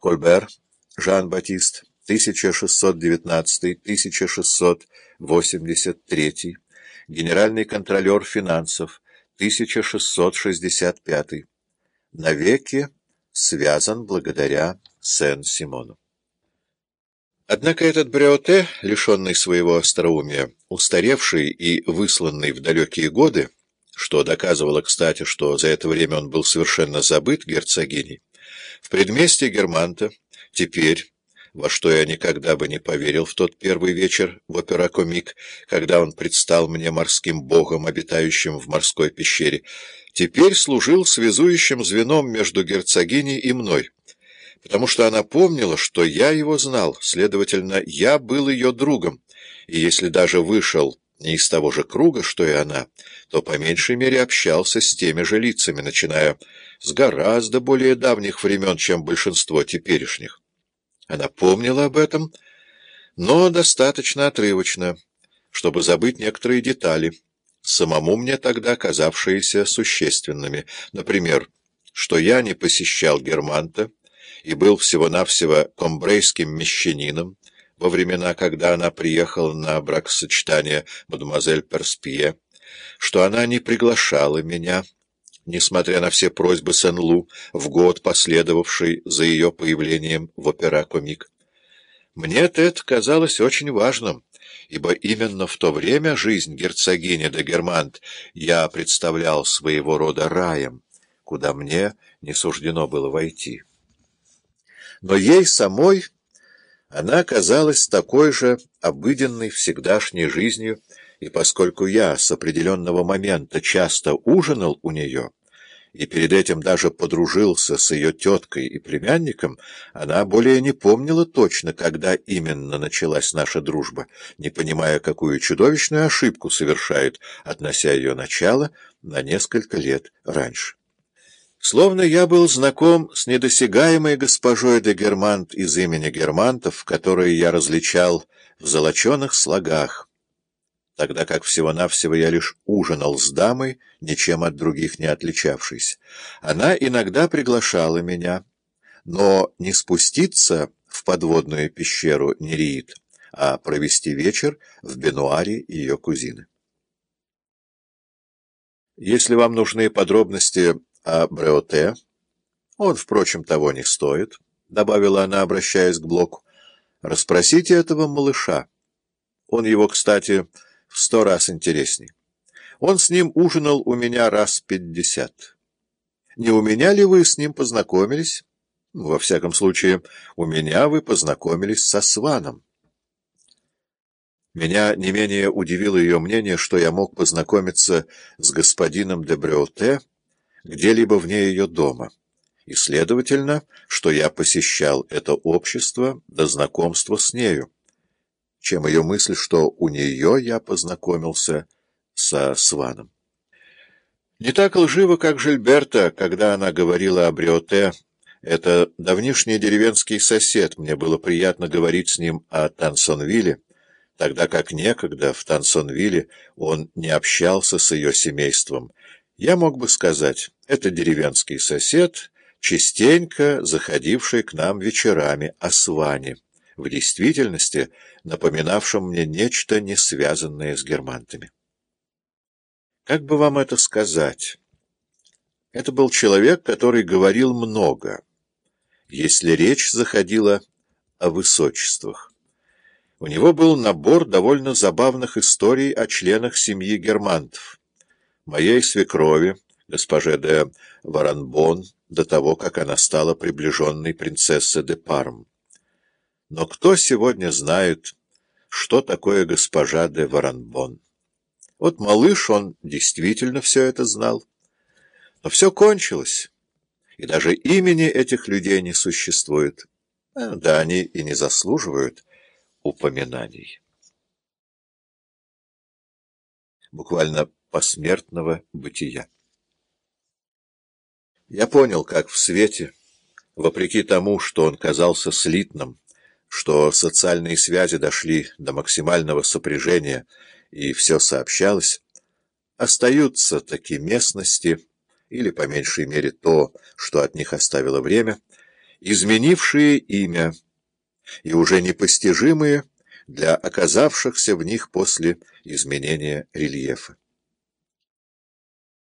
Кольбер, Жан-Батист, 1619-1683, генеральный контролер финансов, 1665, навеки связан благодаря Сен-Симону. Однако этот Бреоте, лишенный своего остроумия, устаревший и высланный в далекие годы, что доказывало, кстати, что за это время он был совершенно забыт герцогиней, в предместье Германта. Теперь, во что я никогда бы не поверил в тот первый вечер в операкомик, когда он предстал мне морским богом, обитающим в морской пещере, теперь служил связующим звеном между герцогиней и мной, потому что она помнила, что я его знал, следовательно, я был ее другом, и если даже вышел из того же круга, что и она, то по меньшей мере общался с теми же лицами, начиная с гораздо более давних времен, чем большинство теперешних. Она помнила об этом, но достаточно отрывочно, чтобы забыть некоторые детали, самому мне тогда казавшиеся существенными. Например, что я не посещал Германта и был всего-навсего комбрейским мещанином, во времена, когда она приехала на бракосочетание мадемуазель Перспье, что она не приглашала меня, несмотря на все просьбы Сен-Лу, в год, последовавший за ее появлением в опера-комик. Мне это казалось очень важным, ибо именно в то время жизнь герцогини де Германт я представлял своего рода раем, куда мне не суждено было войти. Но ей самой... Она казалась такой же обыденной всегдашней жизнью, и поскольку я с определенного момента часто ужинал у нее, и перед этим даже подружился с ее теткой и племянником, она более не помнила точно, когда именно началась наша дружба, не понимая, какую чудовищную ошибку совершает, относя ее начало на несколько лет раньше. Словно я был знаком с недосягаемой госпожой де Германт из имени Германтов, которые я различал в золоченых слогах, тогда как всего-навсего я лишь ужинал с дамой, ничем от других не отличавшейся. Она иногда приглашала меня, но не спуститься в подводную пещеру Нереид, а провести вечер в бенуаре ее кузины. Если вам нужны подробности а Бреоте? Он, впрочем, того не стоит, — добавила она, обращаясь к Блоку. Расспросите этого малыша. Он его, кстати, в сто раз интересней. Он с ним ужинал у меня раз пятьдесят. Не у меня ли вы с ним познакомились? Во всяком случае, у меня вы познакомились со Сваном. Меня не менее удивило ее мнение, что я мог познакомиться с господином де Бреоте, где-либо вне ее дома, и, следовательно, что я посещал это общество до знакомства с нею, чем ее мысль, что у нее я познакомился со Сваном. Не так лживо, как Жильберта, когда она говорила о Бриоте, это давнишний деревенский сосед, мне было приятно говорить с ним о Тансонвилле, тогда как некогда в Тансонвилле он не общался с ее семейством, я мог бы сказать, это деревенский сосед, частенько заходивший к нам вечерами о сване, в действительности напоминавшем мне нечто, не связанное с германтами. Как бы вам это сказать? Это был человек, который говорил много, если речь заходила о высочествах. У него был набор довольно забавных историй о членах семьи германтов моей свекрови, госпоже де Варанбон, до того, как она стала приближенной принцессой де Парм. Но кто сегодня знает, что такое госпожа де Варанбон? Вот малыш, он действительно все это знал. Но все кончилось, и даже имени этих людей не существует. А, да, они и не заслуживают упоминаний. Буквально посмертного бытия. Я понял, как в свете, вопреки тому, что он казался слитным, что социальные связи дошли до максимального сопряжения и все сообщалось, остаются такие местности, или, по меньшей мере, то, что от них оставило время, изменившие имя и уже непостижимые для оказавшихся в них после изменения рельефа.